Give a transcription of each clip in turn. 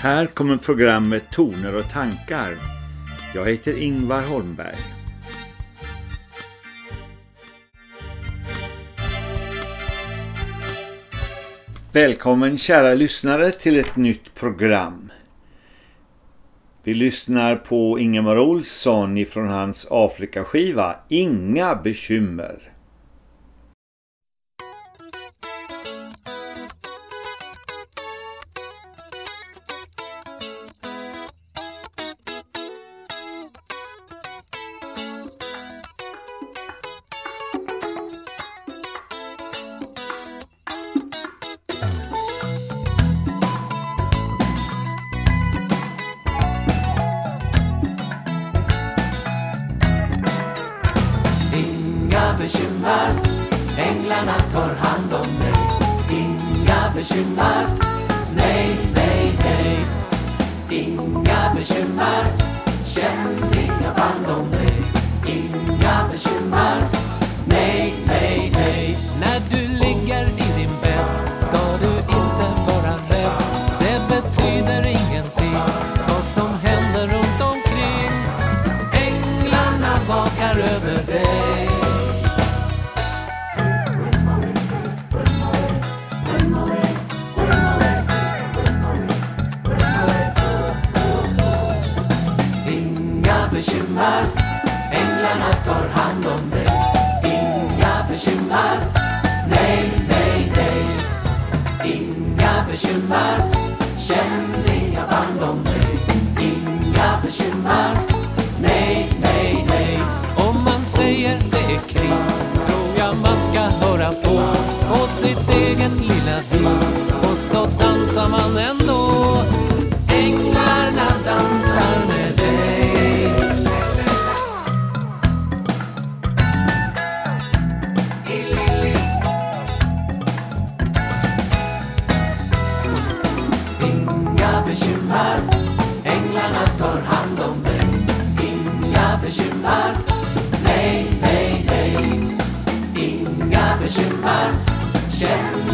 Här kommer programmet Toner och tankar. Jag heter Ingvar Holmberg. Välkommen kära lyssnare till ett nytt program. Vi lyssnar på Ingemar Olsson ifrån hans Afrikaskiva Inga bekymmer. bekymmer. Nej, nej, nej. Om man säger det är kris tror jag man ska höra på på sitt eget lilla vis och så dansar man ändå. Änglarna dansar nu. Chìm.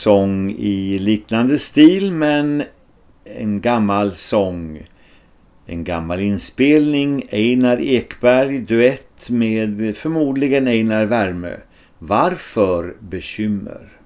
Sång i liknande stil men en gammal sång. En gammal inspelning, Einar Ekberg duett med förmodligen Einar Värmö. Varför bekymmer?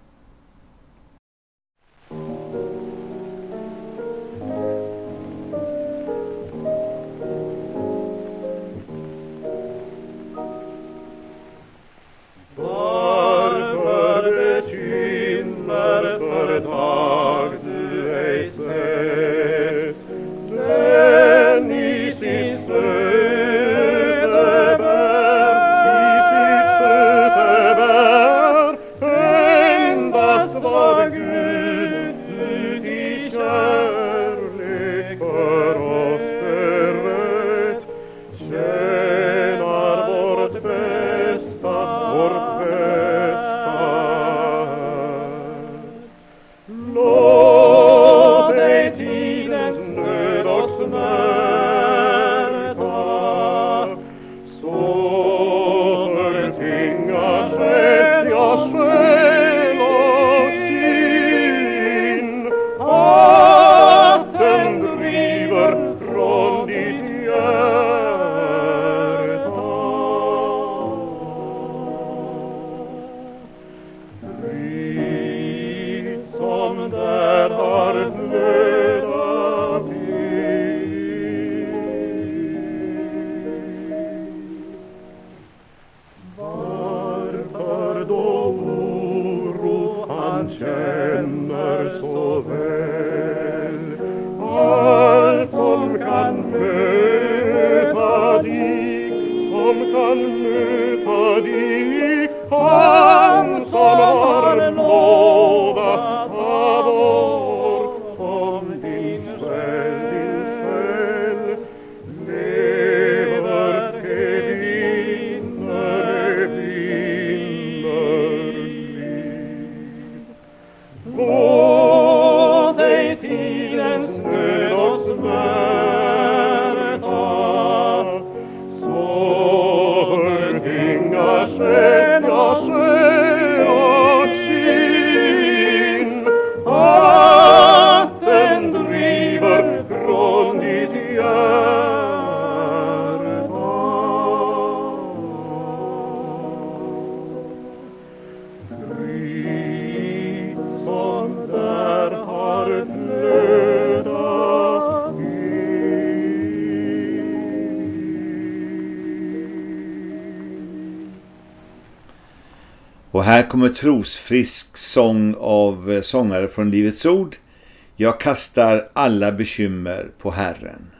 Trosfrisk sång av eh, sångare från Livets Ord. Jag kastar alla bekymmer på Herren.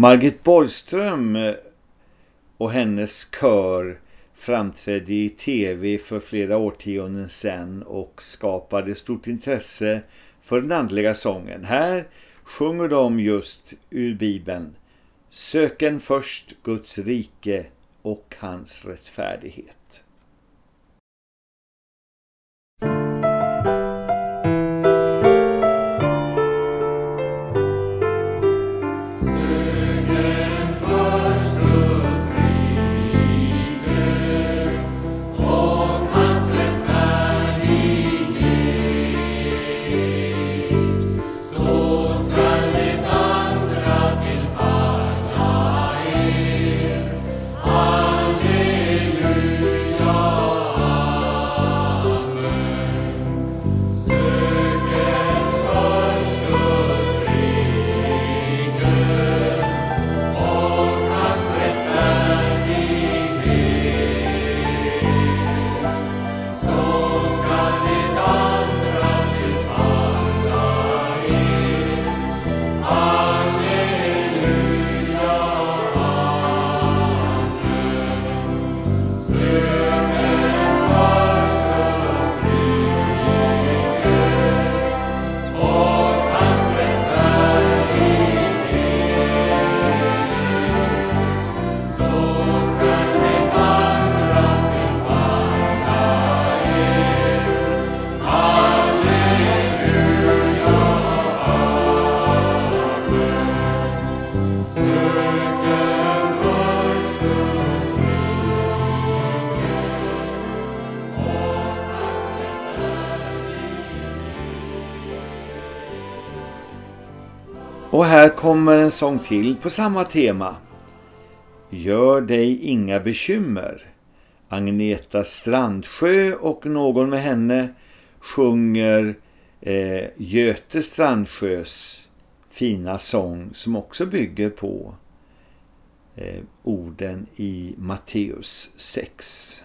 Margit Borgström eh, och hennes kör framträdde i tv för flera årtionden sedan och skapade stort intresse för den andliga sången. Här sjunger de just ur Bibeln Söken först Guds rike och hans rättfärdighet. Kommer en sång till på samma tema. Gör dig inga bekymmer. Agneta Strandsjö och någon med henne sjunger eh, Göte Strandsjös fina sång som också bygger på eh, orden i Matteus 6.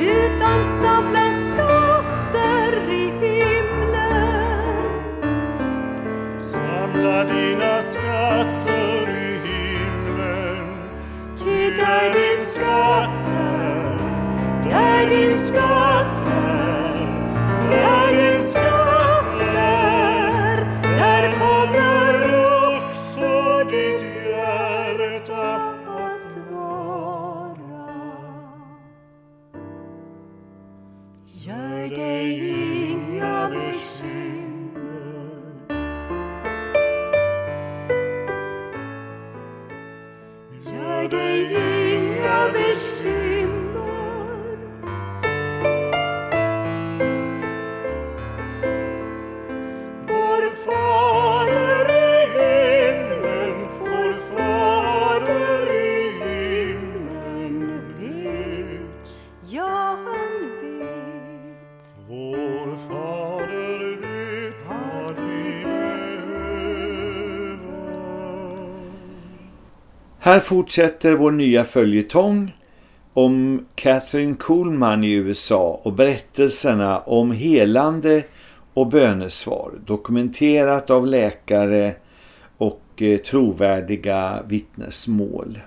utan samlas Här fortsätter vår nya följetong om Catherine Kuhlman i USA och berättelserna om helande och bönesvar dokumenterat av läkare och eh, trovärdiga vittnesmål.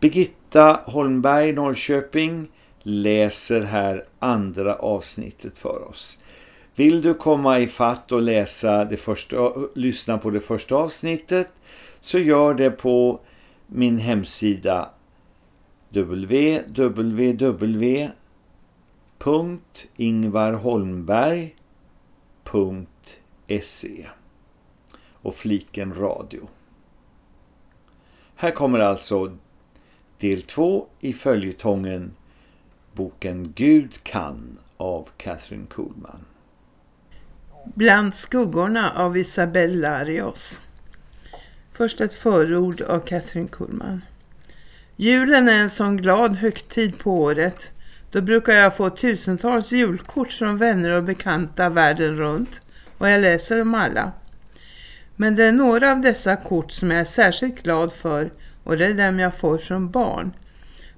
Birgitta Holmberg Norrköping läser här andra avsnittet för oss. Vill du komma i fatt och läsa det första, lyssna på det första avsnittet så gör det på min hemsida www.ingvarholmberg.se och fliken radio. Här kommer alltså del två i följetongen boken Gud kan av Catherine Kuhlman. Bland skuggorna av Isabella Larios. Först ett förord av Catherine Kuhlman. Julen är en sån glad högtid på året. Då brukar jag få tusentals julkort från vänner och bekanta världen runt. Och jag läser dem alla. Men det är några av dessa kort som jag är särskilt glad för och det är dem jag får från barn.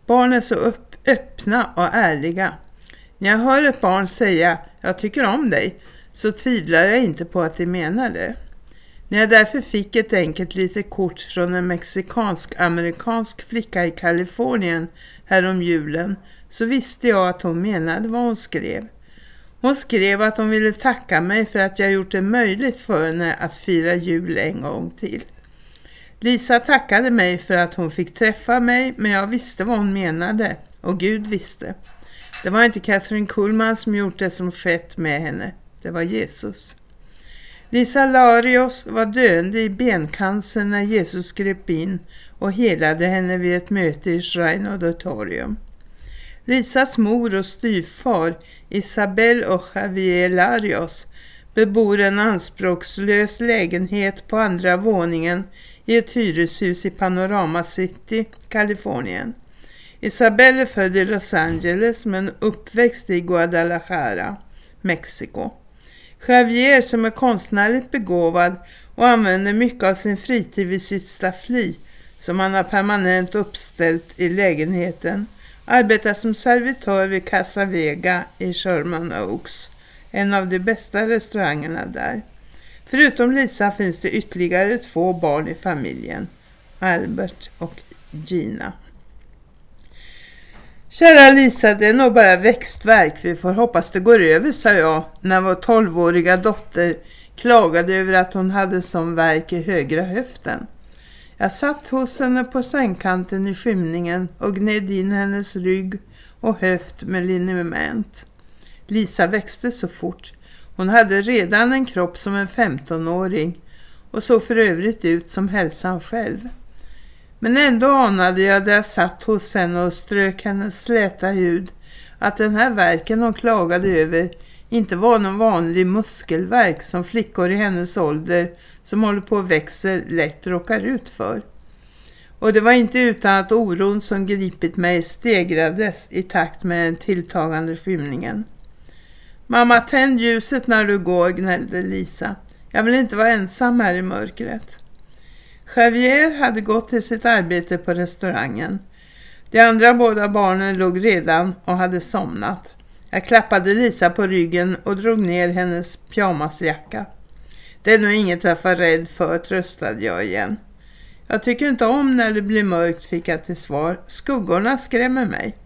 Barn är så upp, öppna och ärliga. När jag hör ett barn säga jag tycker om dig så tvivlar jag inte på att de menar det. När jag därför fick ett enkelt litet kort från en mexikansk-amerikansk flicka i Kalifornien härom julen så visste jag att hon menade vad hon skrev. Hon skrev att hon ville tacka mig för att jag gjort det möjligt för henne att fira jul en gång till. Lisa tackade mig för att hon fick träffa mig men jag visste vad hon menade och Gud visste. Det var inte Catherine Kuhlman som gjort det som skett med henne. Det var Jesus. Lisa Larios var döende i bencancer när Jesus grep in och helade henne vid ett möte i Shrine Auditorium. Lisas mor och styvfar Isabel och Javier Larios bebor en anspråkslös lägenhet på andra våningen i ett hyreshus i Panorama City, Kalifornien. Isabel är född i Los Angeles men uppväxt i Guadalajara, Mexiko. Javier som är konstnärligt begåvad och använder mycket av sin fritid vid sitt staffli som han har permanent uppställt i lägenheten arbetar som servitör vid Casa Vega i Sherman Oaks, en av de bästa restaurangerna där. Förutom Lisa finns det ytterligare två barn i familjen, Albert och Gina. Kära Lisa, det är nog bara växtverk. Vi får hoppas det går över, sa jag när vår tolvåriga dotter klagade över att hon hade som verk i högra höften. Jag satt hos henne på sängkanten i skymningen och gned in hennes rygg och höft med liniment. Lisa växte så fort. Hon hade redan en kropp som en 15-åring och såg för övrigt ut som hälsan själv. Men ändå anade jag där jag satt hos henne och strök hennes släta hud att den här verken hon klagade över inte var någon vanlig muskelverk som flickor i hennes ålder som håller på att växa lätt råkar ut för. Och det var inte utan att oron som gripit mig stegrades i takt med den tilltagande skymningen. Mamma, tänd ljuset när du går, gnällde Lisa. Jag vill inte vara ensam här i mörkret. Javier hade gått till sitt arbete på restaurangen. De andra båda barnen låg redan och hade somnat. Jag klappade Lisa på ryggen och drog ner hennes pyjamasjacka. Det är nog inget att vara rädd för, tröstade jag igen. Jag tycker inte om när det blir mörkt, fick jag till svar. Skuggorna skrämmer mig.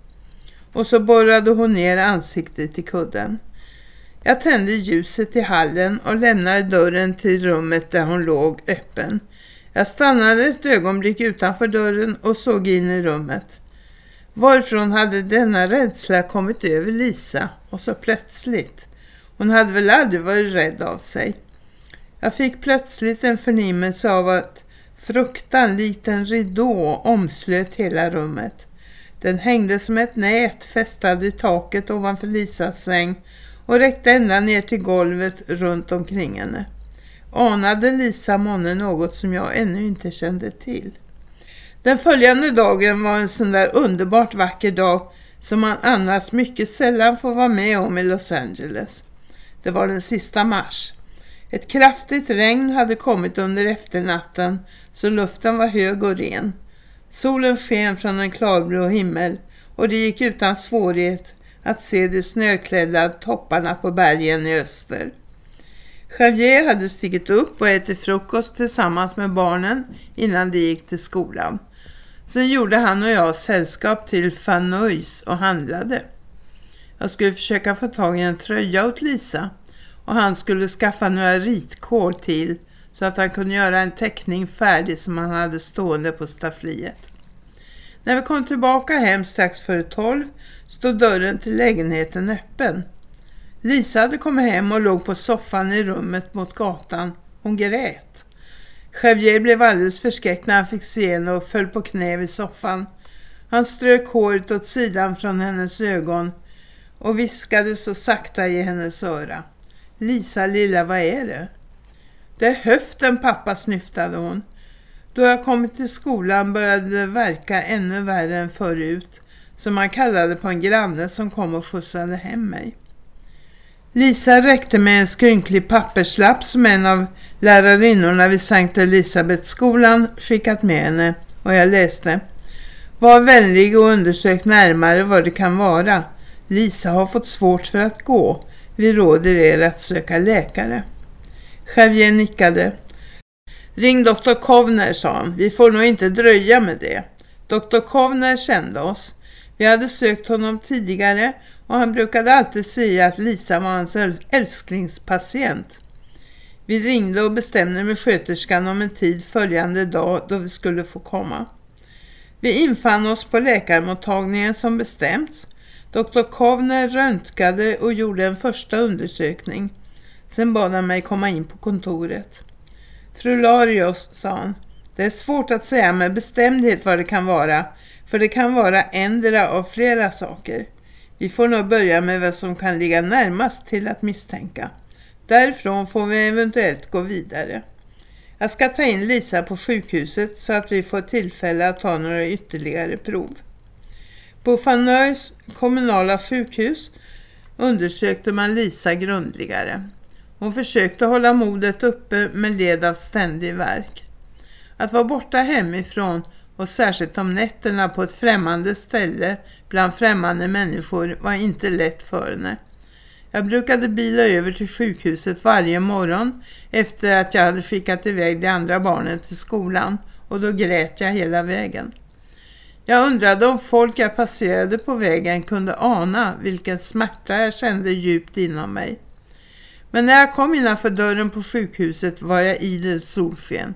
Och så borrade hon ner ansiktet i kudden. Jag tände ljuset i hallen och lämnade dörren till rummet där hon låg öppen. Jag stannade ett ögonblick utanför dörren och såg in i rummet. Varifrån hade denna rädsla kommit över Lisa och så plötsligt? Hon hade väl aldrig varit rädd av sig. Jag fick plötsligt en förnimmelse av att fruktan likt en ridå omslöt hela rummet. Den hängde som ett nät fästad i taket ovanför Lisas säng och räckte ända ner till golvet runt omkring henne. Anade Lisa månne något som jag ännu inte kände till. Den följande dagen var en sån där underbart vacker dag som man annars mycket sällan får vara med om i Los Angeles. Det var den sista mars. Ett kraftigt regn hade kommit under efternatten så luften var hög och ren. Solen sken från en klarblå himmel och det gick utan svårighet att se de snöklädda topparna på bergen i öster. Javier hade stigit upp och ätit frukost tillsammans med barnen innan de gick till skolan. Sen gjorde han och jag sällskap till Fanois och handlade. Jag skulle försöka få tag i en tröja åt Lisa och han skulle skaffa några ritkår till så att han kunde göra en teckning färdig som han hade stående på staffliet. När vi kom tillbaka hem strax före tolv stod dörren till lägenheten öppen. Lisa hade kommit hem och låg på soffan i rummet mot gatan. Hon grät. Javier blev alldeles förskräckt när han fick se henne och föll på knä vid soffan. Han strök håret åt sidan från hennes ögon och viskade så sakta i hennes öra. Lisa lilla, vad är det? Det är höften pappa, snyftade hon. Då jag kommit till skolan började det verka ännu värre än förut, som man kallade på en granne som kom och skjutsade hem mig. Lisa räckte med en skrynklig papperslapp som en av lärarinnorna vid Sankt Elisabethskolan skickat med henne och jag läste. Var vänlig och undersök närmare vad det kan vara. Lisa har fått svårt för att gå. Vi råder er att söka läkare. Javier nickade. Ring doktor Kovner, sa han. Vi får nog inte dröja med det. Doktor Kovner kände oss. Vi hade sökt honom tidigare och han brukade alltid säga att Lisa var hans älsklingspatient. Vi ringde och bestämde med sköterskan om en tid följande dag då vi skulle få komma. Vi infann oss på läkarmottagningen som bestämts. Dr. Kovner röntgade och gjorde en första undersökning. Sen bad han mig komma in på kontoret. Fru Larios, sa han, det är svårt att säga med bestämdhet vad det kan vara, för det kan vara ändra av flera saker. Vi får nog börja med vad som kan ligga närmast till att misstänka. Därifrån får vi eventuellt gå vidare. Jag ska ta in Lisa på sjukhuset så att vi får tillfälle att ta några ytterligare prov. På Fanöjs kommunala sjukhus undersökte man Lisa grundligare. Hon försökte hålla modet uppe med led av ständig verk. Att vara borta hemifrån och särskilt om nätterna på ett främmande ställe bland främmande människor var inte lätt för henne. Jag brukade bila över till sjukhuset varje morgon efter att jag hade skickat iväg de andra barnen till skolan och då grät jag hela vägen. Jag undrade om folk jag passerade på vägen kunde ana vilken smärta jag kände djupt inom mig. Men när jag kom innanför dörren på sjukhuset var jag i det solsken.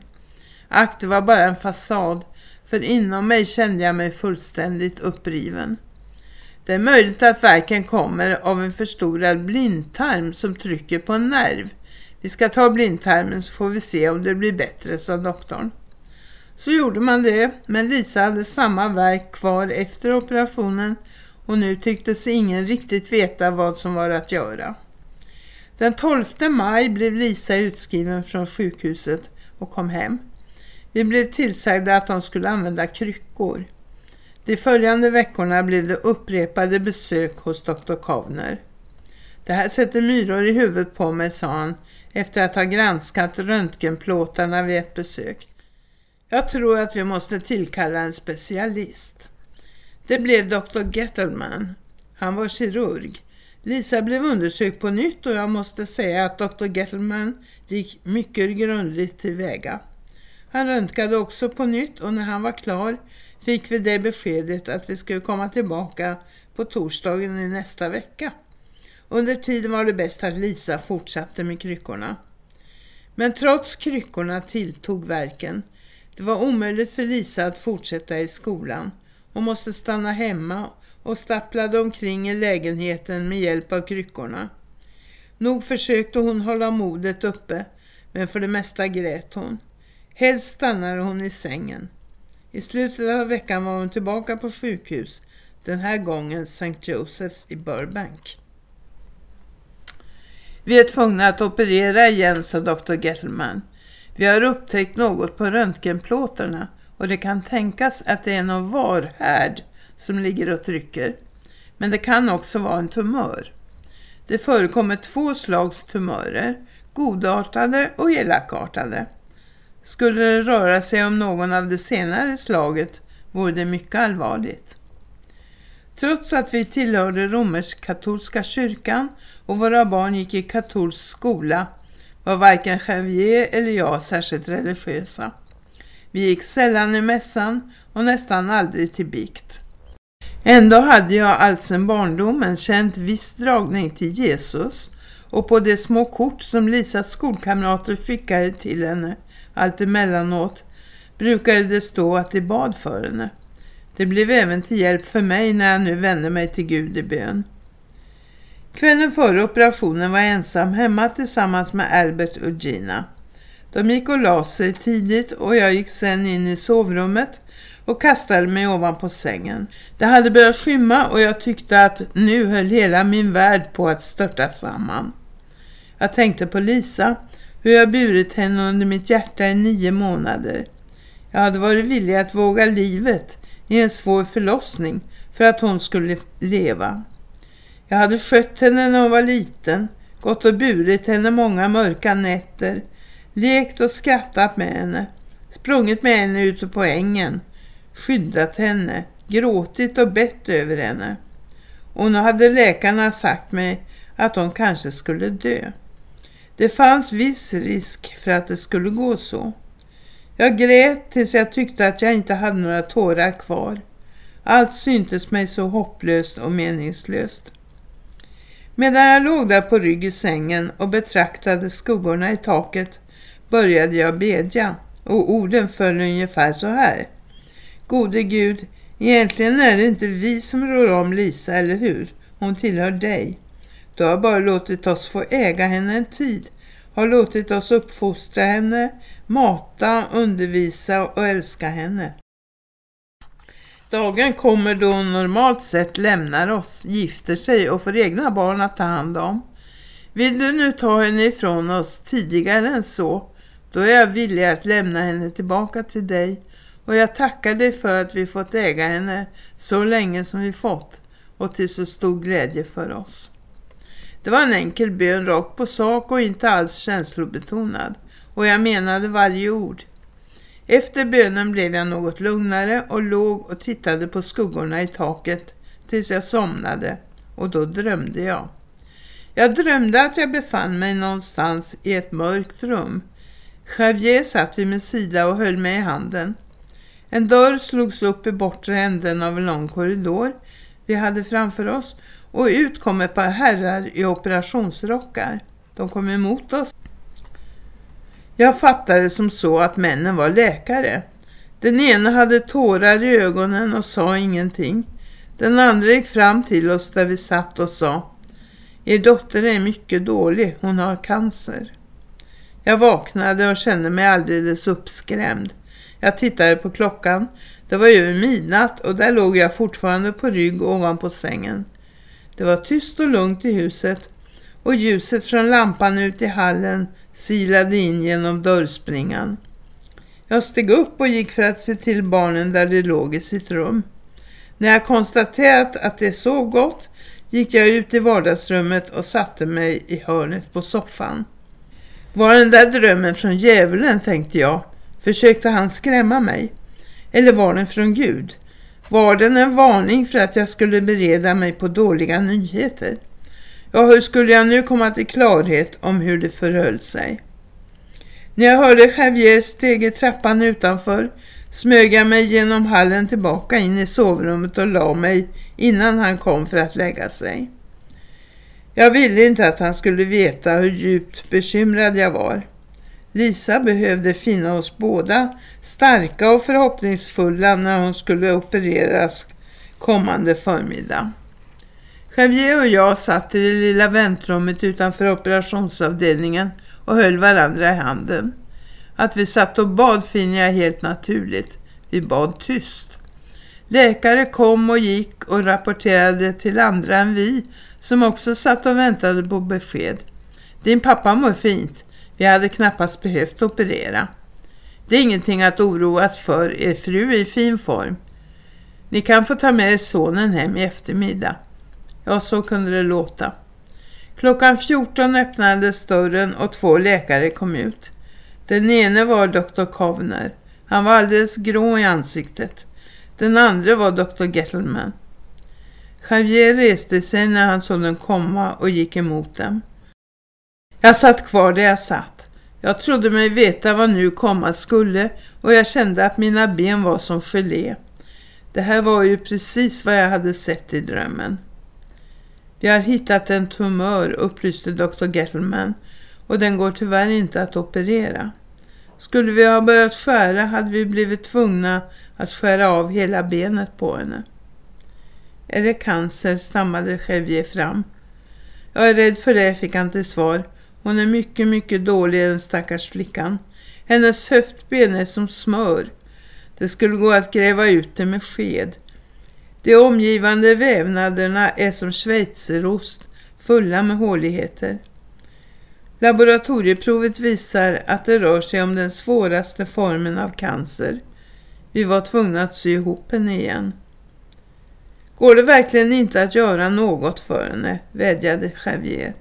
Ack, det var bara en fasad, för inom mig kände jag mig fullständigt uppriven. Det är möjligt att verken kommer av en förstorad blindtarm som trycker på en nerv. Vi ska ta blindtarmen så får vi se om det blir bättre, sa doktorn. Så gjorde man det, men Lisa hade samma verk kvar efter operationen och nu tycktes ingen riktigt veta vad som var att göra. Den 12 maj blev Lisa utskriven från sjukhuset och kom hem. Vi blev tillsagda att de skulle använda kryckor. De följande veckorna blev det upprepade besök hos doktor Kovner. Det här sätter myror i huvudet på mig, sa han, efter att ha granskat röntgenplåtarna vid ett besök. Jag tror att vi måste tillkalla en specialist. Det blev doktor Gettelman. Han var kirurg. Lisa blev undersökt på nytt och jag måste säga att doktor Gettelman gick mycket grundligt tillväga. Han röntgade också på nytt och när han var klar fick vi det beskedet att vi skulle komma tillbaka på torsdagen i nästa vecka. Under tiden var det bäst att Lisa fortsatte med kryckorna. Men trots kryckorna tilltog verken. Det var omöjligt för Lisa att fortsätta i skolan. Hon måste stanna hemma och stapplade omkring i lägenheten med hjälp av kryckorna. Nog försökte hon hålla modet uppe, men för det mesta grät hon. Helst stannade hon i sängen. I slutet av veckan var hon tillbaka på sjukhus, den här gången St. Joseph's i Burbank. Vi är tvungna att operera igen, sa Dr. Gettelman. Vi har upptäckt något på röntgenplåtarna och det kan tänkas att det är någon varhärd som ligger och trycker. Men det kan också vara en tumör. Det förekommer två slags tumörer, godartade och elakartade. Skulle det röra sig om någon av det senare slaget vore det mycket allvarligt. Trots att vi tillhörde romersk-katolska kyrkan och våra barn gick i katolsk skola var varken Javier eller jag särskilt religiösa. Vi gick sällan i mässan och nästan aldrig till bikt. Ändå hade jag allsen barndomen känt viss dragning till Jesus och på de små kort som Lisas skolkamrater skickade till henne allt emellanåt brukade det stå att de bad för henne. Det blev även till hjälp för mig när jag nu vände mig till Gud i bön. Kvällen före operationen var jag ensam hemma tillsammans med Albert och Gina. De gick och la sig tidigt och jag gick sen in i sovrummet och kastade mig ovanpå sängen. Det hade börjat skymma och jag tyckte att nu höll hela min värld på att störta samman. Jag tänkte på Lisa hur jag burit henne under mitt hjärta i nio månader. Jag hade varit villig att våga livet i en svår förlossning för att hon skulle leva. Jag hade skött henne när hon var liten, gått och burit henne många mörka nätter, lekt och skrattat med henne, sprungit med henne ute på ängen, skyddat henne, gråtit och bett över henne. Och nu hade läkarna sagt mig att hon kanske skulle dö. Det fanns viss risk för att det skulle gå så. Jag grät tills jag tyckte att jag inte hade några tårar kvar. Allt syntes mig så hopplöst och meningslöst. Medan jag låg där på rygg i sängen och betraktade skuggorna i taket började jag bedja och orden föll ungefär så här. Gode Gud, egentligen är det inte vi som rör om Lisa, eller hur? Hon tillhör dig. Du har bara låtit oss få äga henne en tid. Har låtit oss uppfostra henne, mata, undervisa och älska henne. Dagen kommer då hon normalt sett lämnar oss, gifter sig och får egna barn att ta hand om. Vill du nu ta henne ifrån oss tidigare än så, då är jag villig att lämna henne tillbaka till dig och jag tackar dig för att vi fått äga henne så länge som vi fått och till så stor glädje för oss. Det var en enkel bön rakt på sak och inte alls känslobetonad och jag menade varje ord. Efter bönen blev jag något lugnare och låg och tittade på skuggorna i taket tills jag somnade och då drömde jag. Jag drömde att jag befann mig någonstans i ett mörkt rum. Javier satt vid min sida och höll mig i handen. En dörr slogs upp i bortre änden av en lång korridor vi hade framför oss och ut kom ett par herrar i operationsrockar. De kom emot oss. Jag fattade som så att männen var läkare. Den ena hade tårar i ögonen och sa ingenting. Den andra gick fram till oss där vi satt och sa Er dotter är mycket dålig, hon har cancer. Jag vaknade och kände mig alldeles uppskrämd. Jag tittade på klockan. Det var över midnatt och där låg jag fortfarande på rygg ovanpå sängen. Det var tyst och lugnt i huset och ljuset från lampan ut i hallen silade in genom dörrspringan. Jag steg upp och gick för att se till barnen där de låg i sitt rum. När jag konstaterat att det sov gott gick jag ut i vardagsrummet och satte mig i hörnet på soffan. Var den där drömmen från djävulen, tänkte jag. Försökte han skrämma mig? Eller var den från Gud? Var den en varning för att jag skulle bereda mig på dåliga nyheter? Ja, hur skulle jag nu komma till klarhet om hur det förhöll sig? När jag hörde Javier steg i trappan utanför smög jag mig genom hallen tillbaka in i sovrummet och la mig innan han kom för att lägga sig. Jag ville inte att han skulle veta hur djupt bekymrad jag var. Lisa behövde finna oss båda starka och förhoppningsfulla när hon skulle opereras kommande förmiddag. Javier och jag satt i det lilla väntrummet utanför operationsavdelningen och höll varandra i handen. Att vi satt och bad finner jag helt naturligt. Vi bad tyst. Läkare kom och gick och rapporterade till andra än vi som också satt och väntade på besked. Din pappa mår fint. Vi hade knappast behövt operera. Det är ingenting att oroas för. Er fru är i fin form. Ni kan få ta med er sonen hem i eftermiddag. Ja, så kunde det låta. Klockan 14 öppnades dörren och två läkare kom ut. Den ene var doktor Kovner. Han var alldeles grå i ansiktet. Den andra var doktor Gettleman. Javier reste sig när han såg den komma och gick emot dem. Jag satt kvar där jag satt. Jag trodde mig veta vad nu komma skulle och jag kände att mina ben var som gelé. Det här var ju precis vad jag hade sett i drömmen. Vi har hittat en tumör, upplyste Dr. Gettleman, och den går tyvärr inte att operera. Skulle vi ha börjat skära hade vi blivit tvungna att skära av hela benet på henne. Är det cancer, stammade Chevier fram. Jag är rädd för det, fick han till svar. Hon är mycket, mycket dålig, den stackars flickan. Hennes höftben är som smör. Det skulle gå att gräva ut det med sked. De omgivande vävnaderna är som schweizerost, fulla med håligheter. Laboratorieprovet visar att det rör sig om den svåraste formen av cancer. Vi var tvungna att sy ihop henne igen. Går det verkligen inte att göra något för henne, vädjade Javier.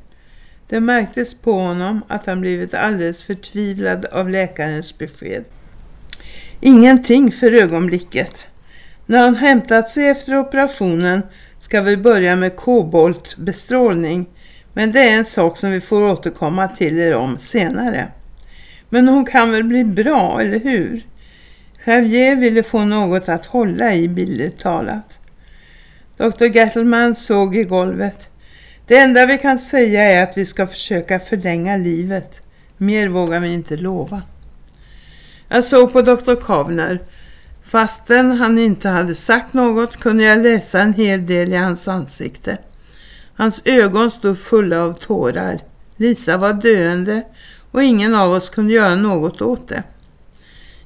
Det märktes på honom att han blivit alldeles förtvivlad av läkarens besked. Ingenting för ögonblicket. När han hämtat sig efter operationen ska vi börja med koboltbestrålning men det är en sak som vi får återkomma till er om senare. Men hon kan väl bli bra, eller hur? Javier ville få något att hålla i billigt talat. Dr. Gattelman såg i golvet. Det enda vi kan säga är att vi ska försöka förlänga livet. Mer vågar vi inte lova. Jag såg på doktor Kavner. Fastän han inte hade sagt något kunde jag läsa en hel del i hans ansikte. Hans ögon stod fulla av tårar. Lisa var döende och ingen av oss kunde göra något åt det.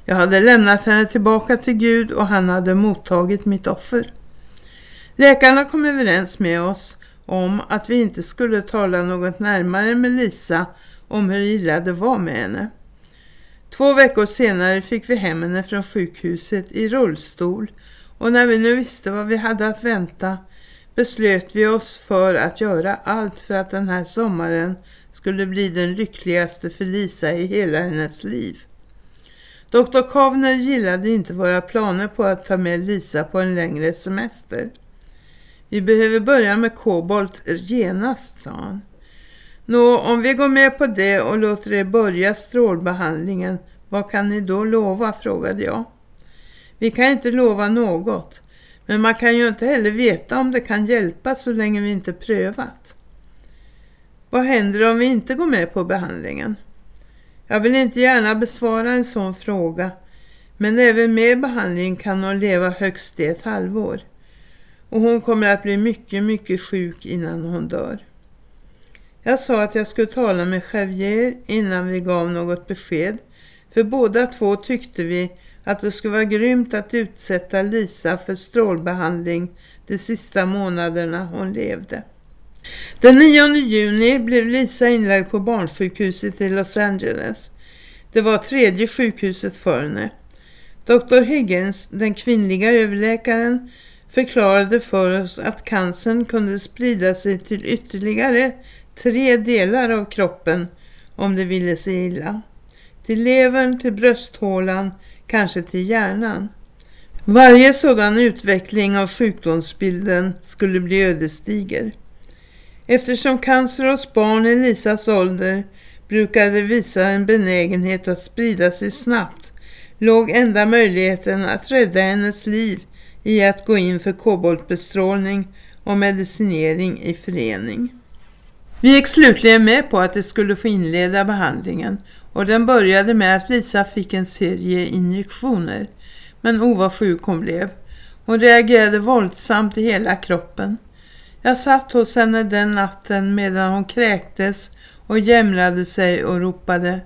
Jag hade lämnat henne tillbaka till Gud och han hade mottagit mitt offer. Läkarna kom överens med oss om att vi inte skulle tala något närmare med Lisa om hur illa det var med henne. Två veckor senare fick vi hem henne från sjukhuset i rullstol och när vi nu visste vad vi hade att vänta beslöt vi oss för att göra allt för att den här sommaren skulle bli den lyckligaste för Lisa i hela hennes liv. Dr. Kavner gillade inte våra planer på att ta med Lisa på en längre semester. Vi behöver börja med kobolt genast, sa han. Nå, om vi går med på det och låter er börja strålbehandlingen, vad kan ni då lova, frågade jag. Vi kan inte lova något, men man kan ju inte heller veta om det kan hjälpa så länge vi inte prövat. Vad händer om vi inte går med på behandlingen? Jag vill inte gärna besvara en sån fråga, men även med behandling kan hon leva högst ett halvår. Och hon kommer att bli mycket, mycket sjuk innan hon dör. Jag sa att jag skulle tala med Javier innan vi gav något besked. För båda två tyckte vi att det skulle vara grymt att utsätta Lisa för strålbehandling de sista månaderna hon levde. Den 9 juni blev Lisa inlagd på barnsjukhuset i Los Angeles. Det var tredje sjukhuset för henne. Dr. Higgins, den kvinnliga överläkaren, förklarade för oss att cancern kunde sprida sig till ytterligare tre delar av kroppen om det ville sig illa. Till levern, till brösthålan, kanske till hjärnan. Varje sådan utveckling av sjukdomsbilden skulle bli ödesdiger. Eftersom cancer hos barn i Lisas ålder brukade visa en benägenhet att sprida sig snabbt låg enda möjligheten att rädda hennes liv i att gå in för koboltbestrålning och medicinering i förening. Vi gick slutligen med på att det skulle få inleda behandlingen och den började med att Lisa fick en serie injektioner. Men o vad sjuk hon blev. Hon reagerade våldsamt i hela kroppen. Jag satt hos henne den natten medan hon kräktes och jämrade sig och ropade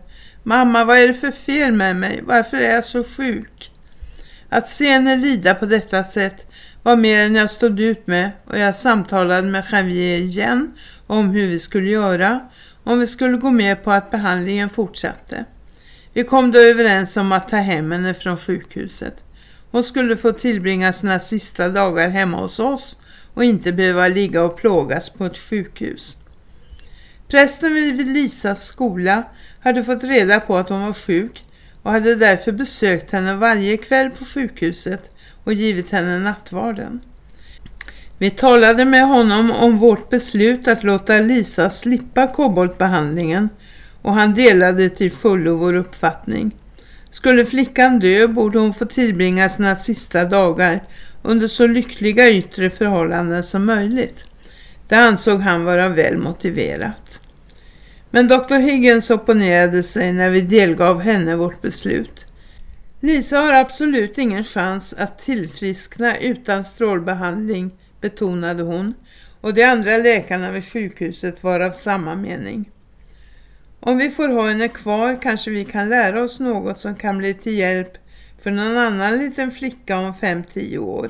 Mamma, vad är det för fel med mig? Varför är jag så sjuk? Att se henne lida på detta sätt var mer än jag stod ut med och jag samtalade med Javier igen om hur vi skulle göra om vi skulle gå med på att behandlingen fortsatte. Vi kom då överens om att ta hem henne från sjukhuset. Hon skulle få tillbringa sina sista dagar hemma hos oss och inte behöva ligga och plågas på ett sjukhus. Prästen vid Lisas skola hade fått reda på att hon var sjuk och hade därför besökt henne varje kväll på sjukhuset och givit henne nattvarden. Vi talade med honom om vårt beslut att låta Lisa slippa koboltbehandlingen och han delade till fullo vår uppfattning. Skulle flickan dö borde hon få tillbringa sina sista dagar under så lyckliga yttre förhållanden som möjligt. Det ansåg han vara väl motiverat. Men Dr. Higgins opponerade sig när vi delgav henne vårt beslut. Lisa har absolut ingen chans att tillfriskna utan strålbehandling betonade hon och de andra läkarna vid sjukhuset var av samma mening. Om vi får ha henne kvar kanske vi kan lära oss något som kan bli till hjälp för någon annan liten flicka om 5-10 år.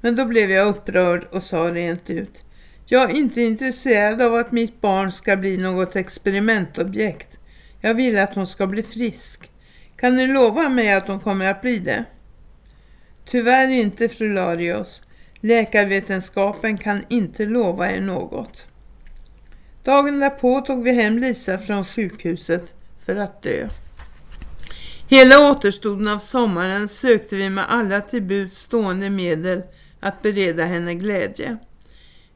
Men då blev jag upprörd och sa rent ut. Jag är inte intresserad av att mitt barn ska bli något experimentobjekt. Jag vill att hon ska bli frisk. Kan ni lova mig att hon kommer att bli det? Tyvärr inte, fru Larios. Läkarvetenskapen kan inte lova er något. Dagen därpå tog vi hem Lisa från sjukhuset för att dö. Hela återstoden av sommaren sökte vi med alla till stående medel att bereda henne glädje.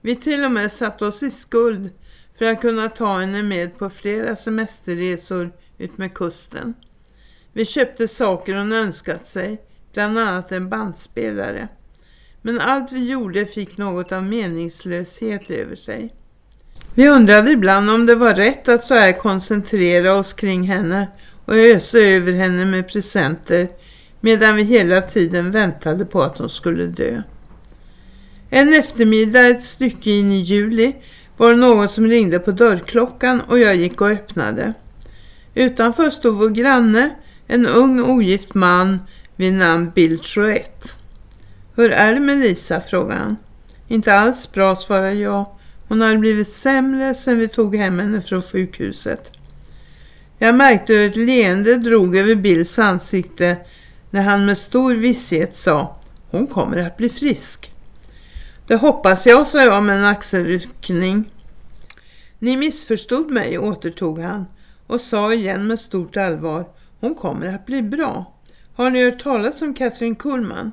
Vi till och med satt oss i skuld för att kunna ta henne med på flera semesterresor ut med kusten. Vi köpte saker hon önskat sig, bland annat en bandspelare. Men allt vi gjorde fick något av meningslöshet över sig. Vi undrade ibland om det var rätt att så här koncentrera oss kring henne och ösa över henne med presenter medan vi hela tiden väntade på att hon skulle dö. En eftermiddag ett stycke in i juli var det någon som ringde på dörrklockan och jag gick och öppnade. Utanför stod vår granne, en ung ogift man vid namn Bill Troett. Hur är det med Lisa, frågade han. Inte alls bra, svarade jag. Hon hade blivit sämre sedan vi tog hem henne från sjukhuset. Jag märkte hur ett leende drog över Bills ansikte när han med stor visshet sa Hon kommer att bli frisk. Det hoppas jag, sa jag med en axelryckning. Ni missförstod mig, återtog han och sa igen med stort allvar Hon kommer att bli bra. Har ni hört talas om Katrin Kuhlman?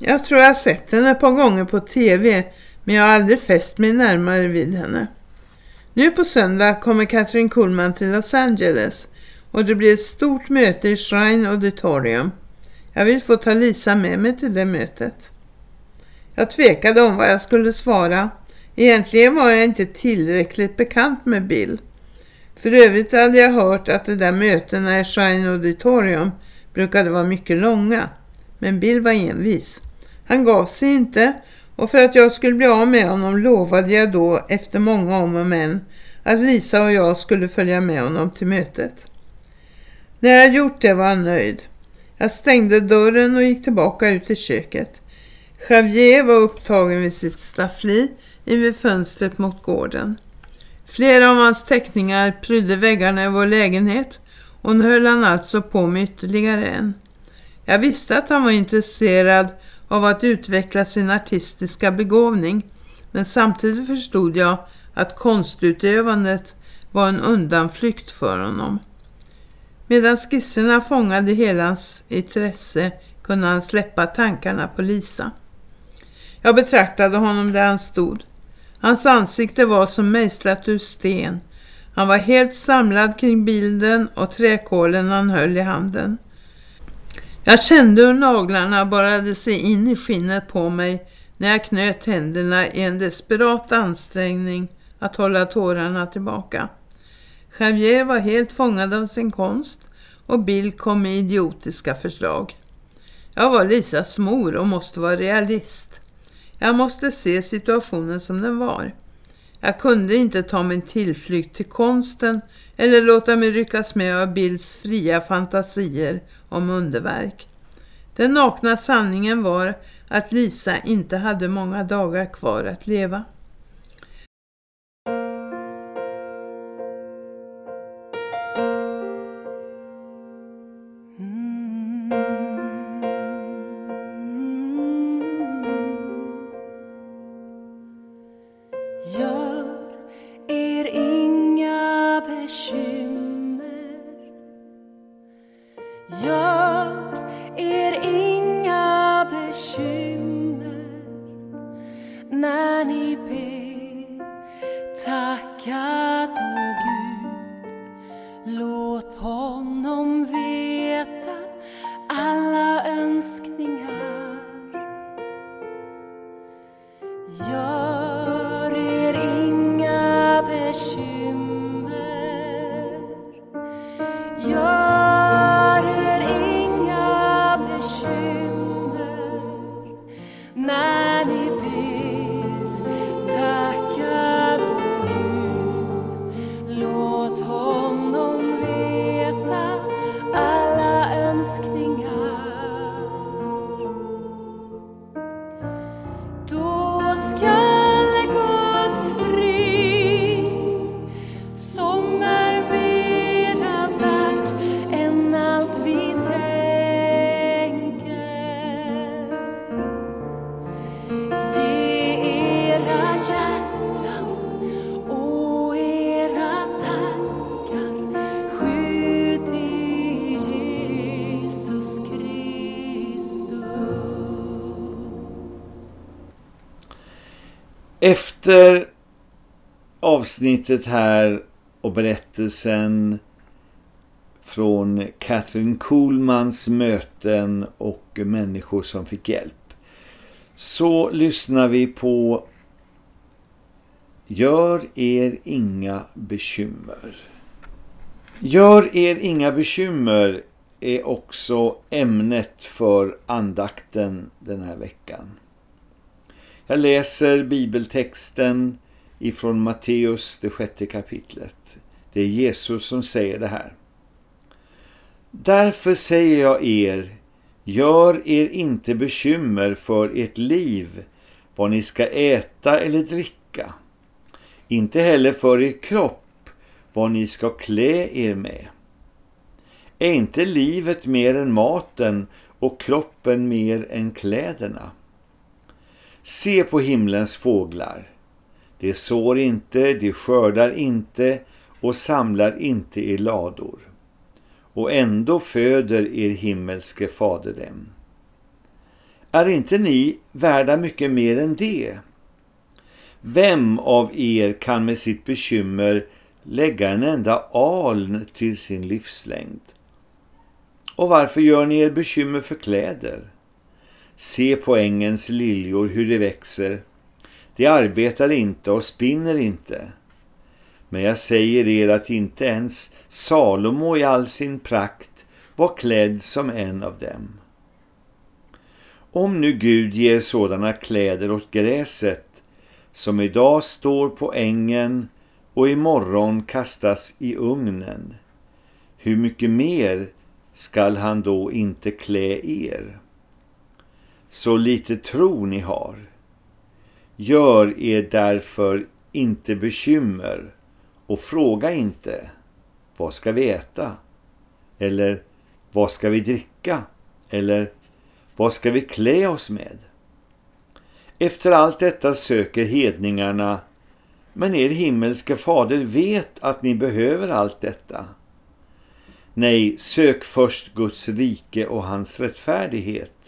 Jag tror jag sett henne ett par gånger på tv men jag har aldrig fäst mig närmare vid henne. Nu på söndag kommer Katrin Kuhlman till Los Angeles och det blir ett stort möte i Shrine Auditorium. Jag vill få ta Lisa med mig till det mötet. Jag tvekade om vad jag skulle svara. Egentligen var jag inte tillräckligt bekant med Bill. För övrigt hade jag hört att de där mötena i Shine Auditorium brukade vara mycket långa. Men Bill var envis. Han gav sig inte och för att jag skulle bli av med honom lovade jag då efter många om och men att Lisa och jag skulle följa med honom till mötet. När jag gjort det var han nöjd. Jag stängde dörren och gick tillbaka ut i köket. Javier var upptagen vid sitt staffli invid fönstret mot gården. Flera av hans teckningar prydde väggarna i vår lägenhet och nu höll han alltså på med ytterligare en. Jag visste att han var intresserad av att utveckla sin artistiska begåvning men samtidigt förstod jag att konstutövandet var en undanflykt för honom. Medan skisserna fångade hela hans intresse kunde han släppa tankarna på Lisa. Jag betraktade honom där han stod. Hans ansikte var som mejslat ur sten. Han var helt samlad kring bilden och träkålen han höll i handen. Jag kände hur naglarna borrade sig in i skinnet på mig när jag knöt händerna i en desperat ansträngning att hålla tårarna tillbaka. Javier var helt fångad av sin konst och Bill kom med idiotiska förslag. Jag var Lisas mor och måste vara realist. Jag måste se situationen som den var. Jag kunde inte ta min tillflykt till konsten eller låta mig ryckas med av Bills fria fantasier om underverk. Den nakna sanningen var att Lisa inte hade många dagar kvar att leva. Efter avsnittet här och berättelsen från Catherine Kuhlmans möten och människor som fick hjälp så lyssnar vi på Gör er inga bekymmer. Gör er inga bekymmer är också ämnet för andakten den här veckan. Jag läser bibeltexten ifrån Matteus, det sjätte kapitlet. Det är Jesus som säger det här. Därför säger jag er, gör er inte bekymmer för ert liv, vad ni ska äta eller dricka. Inte heller för er kropp, vad ni ska klä er med. Är inte livet mer än maten och kroppen mer än kläderna? Se på himlens fåglar. De sår inte, de skördar inte och samlar inte i lador. Och ändå föder er himmelske fader dem. Är inte ni värda mycket mer än det? Vem av er kan med sitt bekymmer lägga en enda aln till sin livslängd? Och varför gör ni er bekymmer för kläder? Se på ängens liljor hur de växer. De arbetar inte och spinner inte. Men jag säger er att inte ens Salomo i all sin prakt var klädd som en av dem. Om nu Gud ger sådana kläder åt gräset som idag står på ängen och imorgon kastas i ugnen, hur mycket mer skall han då inte klä er? Så lite tro ni har. Gör er därför inte bekymmer och fråga inte vad ska vi äta? Eller vad ska vi dricka? Eller vad ska vi klä oss med? Efter allt detta söker hedningarna men er himmelska fader vet att ni behöver allt detta. Nej, sök först Guds rike och hans rättfärdighet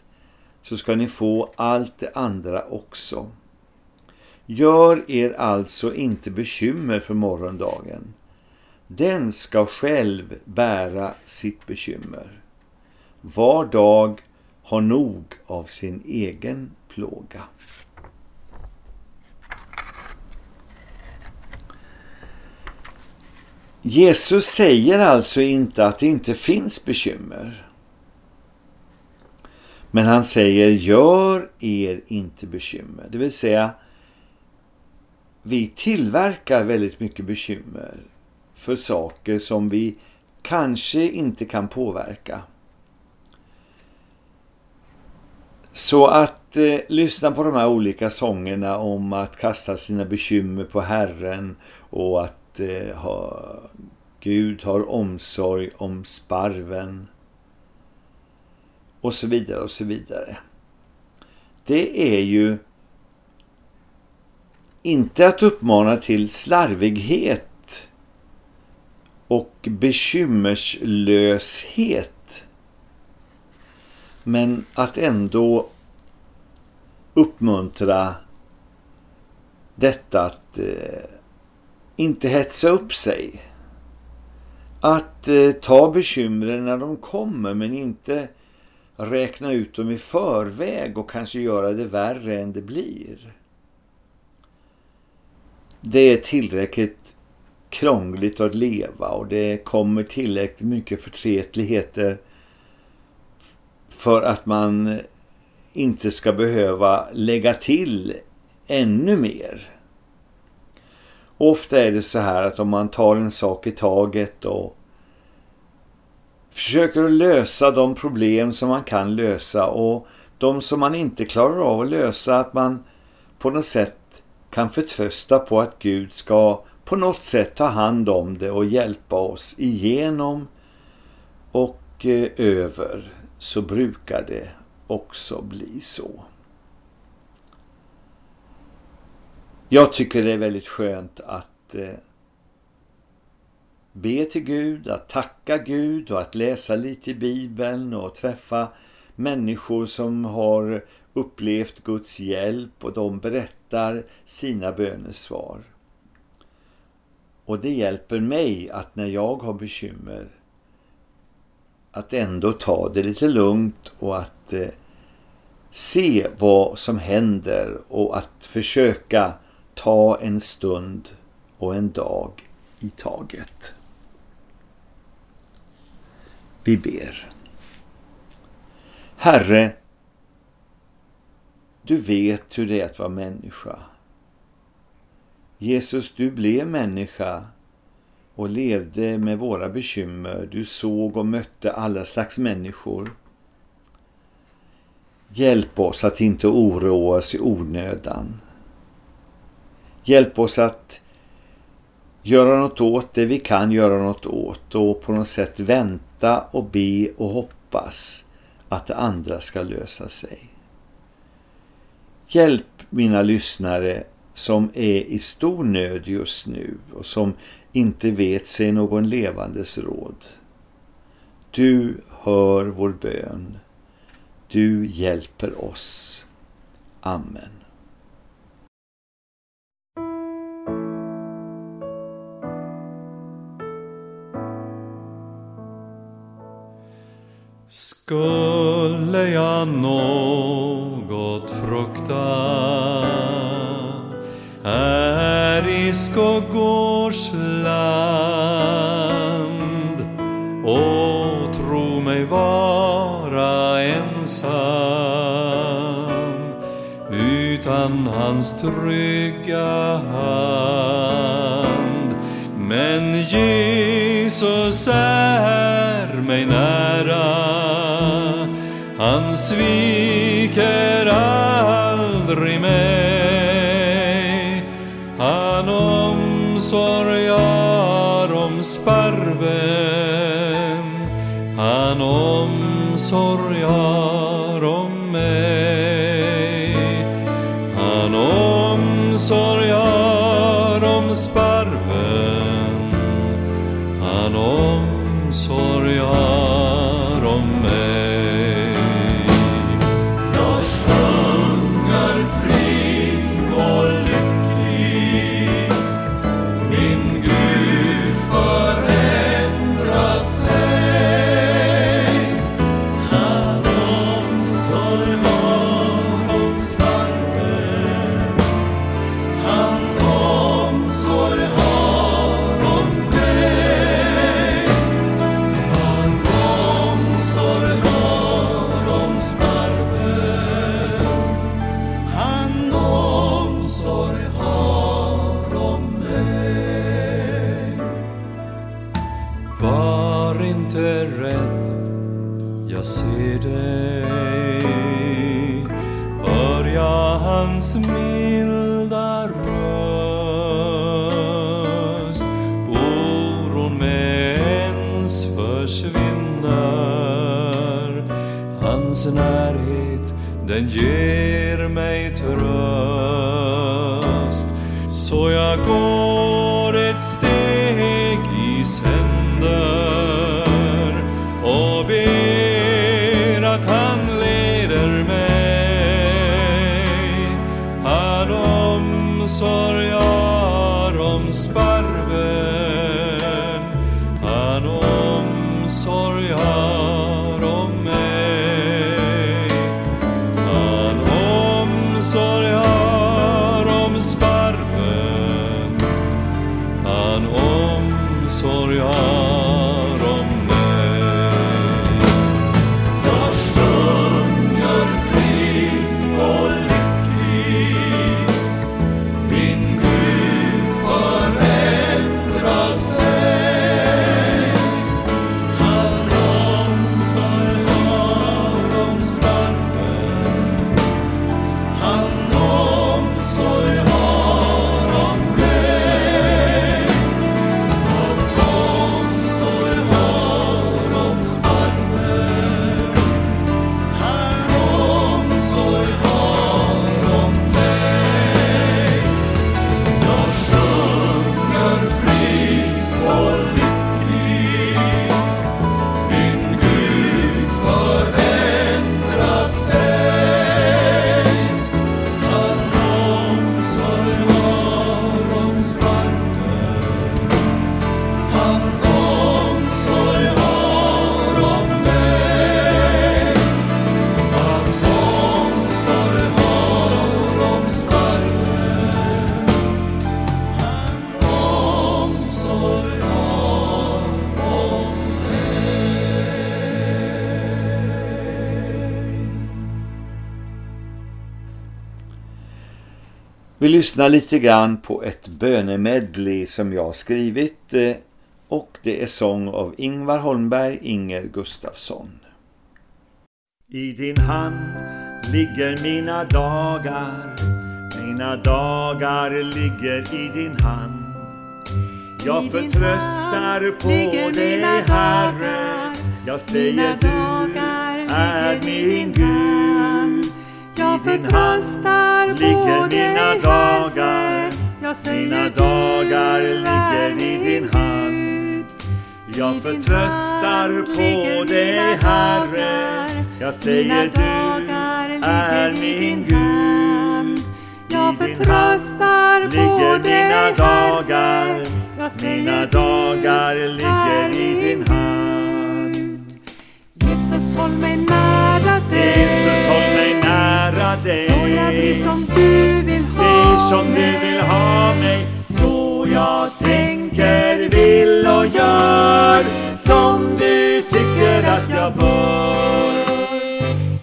så ska ni få allt det andra också. Gör er alltså inte bekymmer för morgondagen. Den ska själv bära sitt bekymmer. Var dag har nog av sin egen plåga. Jesus säger alltså inte att det inte finns bekymmer. Men han säger, gör er inte bekymmer. Det vill säga, vi tillverkar väldigt mycket bekymmer för saker som vi kanske inte kan påverka. Så att eh, lyssna på de här olika sångerna om att kasta sina bekymmer på Herren och att eh, ha, Gud har omsorg om sparven och så vidare och så vidare. Det är ju inte att uppmana till slarvighet och bekymmerslöshet men att ändå uppmuntra detta att eh, inte hetsa upp sig. Att eh, ta bekymren när de kommer men inte räkna ut dem i förväg och kanske göra det värre än det blir. Det är tillräckligt krångligt att leva och det kommer tillräckligt mycket förtretligheter för att man inte ska behöva lägga till ännu mer. Ofta är det så här att om man tar en sak i taget och försöker att lösa de problem som man kan lösa och de som man inte klarar av att lösa att man på något sätt kan förtrösta på att Gud ska på något sätt ta hand om det och hjälpa oss igenom och eh, över så brukar det också bli så. Jag tycker det är väldigt skönt att eh, be till Gud, att tacka Gud och att läsa lite i Bibeln och träffa människor som har upplevt Guds hjälp och de berättar sina bönesvar. Och det hjälper mig att när jag har bekymmer att ändå ta det lite lugnt och att eh, se vad som händer och att försöka ta en stund och en dag i taget. Vi ber. Herre, Du vet hur det är att vara människa. Jesus, du blev människa och levde med våra bekymmer. Du såg och mötte alla slags människor. Hjälp oss att inte oroa oss i onödan. Hjälp oss att göra något åt det vi kan göra något åt och på något sätt vänta vänta och be och hoppas att det andra ska lösa sig. Hjälp mina lyssnare som är i stor nöd just nu och som inte vet sig någon levandes råd. Du hör vår bön. Du hjälper oss. Amen. Skulle jag något frukta här i skuggors land och tro mig vara ensam utan hans trygga hand. Men Jesus är mig nära han sviker aldrig mig. Han omsorgar om sparven. Han omsorgar om mig. Han omsorgar om sparven. Han omsorgar Vi lyssnar lite grann på ett bönemedley som jag skrivit eh, och det är sång av Ingvar Holmberg, Inger Gustafsson. I din hand ligger mina dagar, mina dagar ligger i din hand. Jag förtröstar på dig Herre, jag säger du är min Gud. På dig Herre, jag säger mina dagar ligger i din hand. Jag förtröstar på dig Herre, jag säger du är min Gud. Jag förtröstar på dig Herre, mina dagar ligger i din hand. Håll mig nära dig. Jesus håll mig nära dig. Så jag blir som du vill ha Blir som du vill ha mig. Så jag tänker, vill och gör som du tycker att jag bör.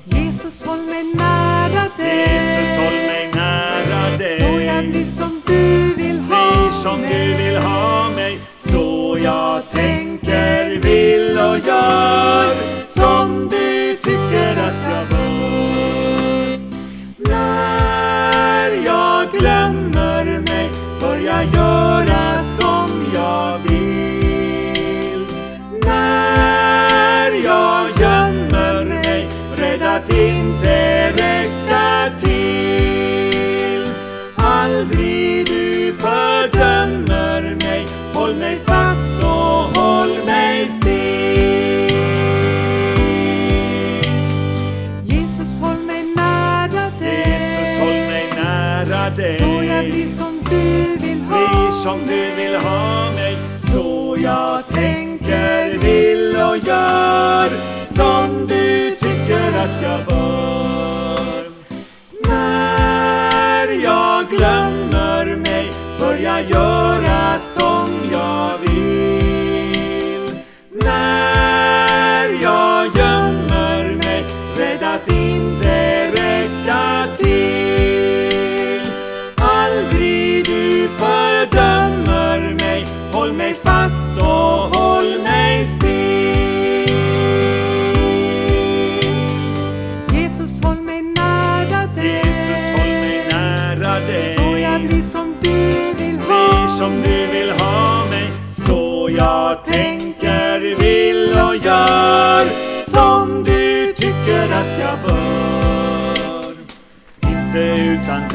Jesus håll mig nära dig. Jesus håll mig nära dig. Så jag blir som du vill ha Blir som du vill ha mig. Så jag tänker, vill och gör som du tycker att jag bör. När jag glömmer mig bör jag göra gör som du tycker att jag bör.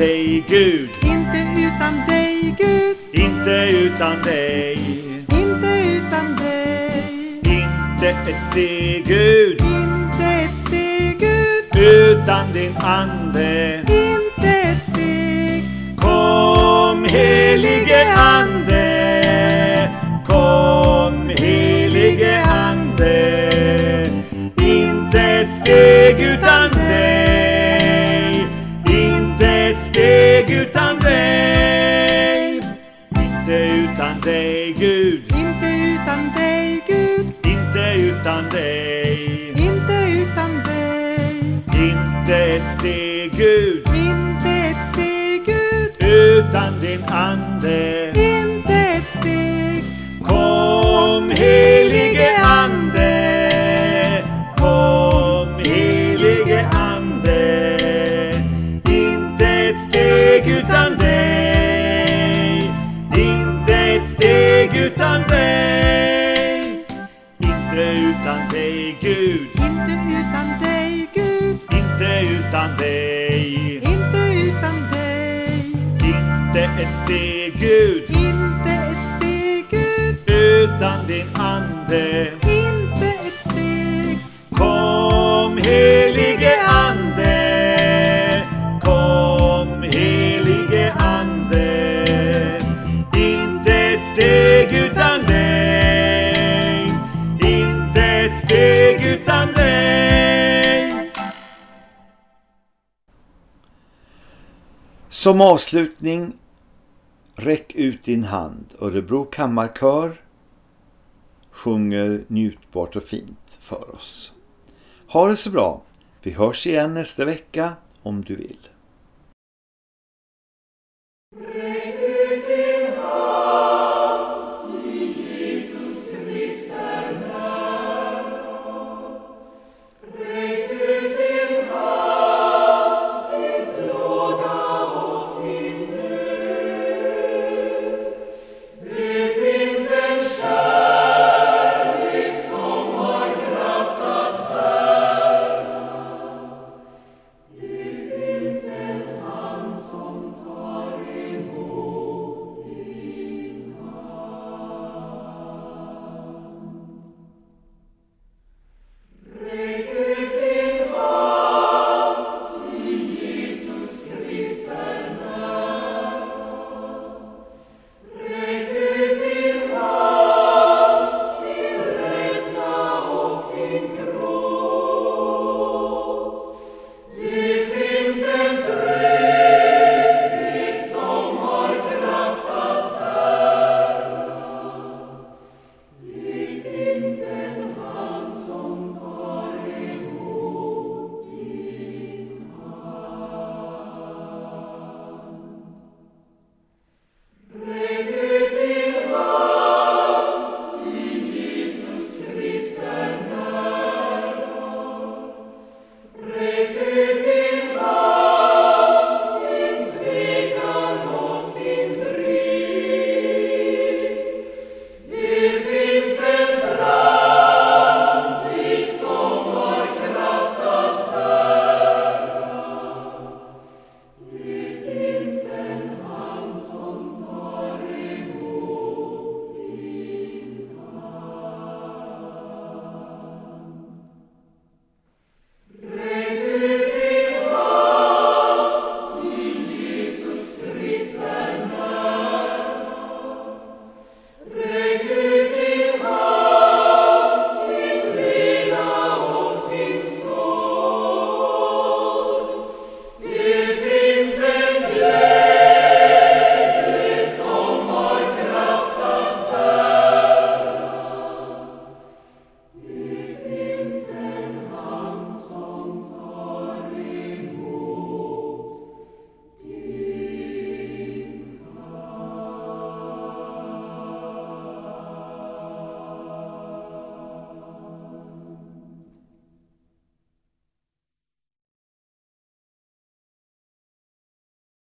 Dig Gud, Inte utan dig Gud, inte utan dig. inte utan dig. Inte ett steg Gud, Inte ett steg Gud, utan din ande. Utan dig Gud, Inte utan dig Gud, inte utan dig. inte utan dig. Inte ett steg Gud, Inte ett steg Gud, utan din ande. Som avslutning Räck ut din hand. Örebro kammarkör sjunger njutbart och fint för oss. Ha det så bra. Vi hörs igen nästa vecka om du vill.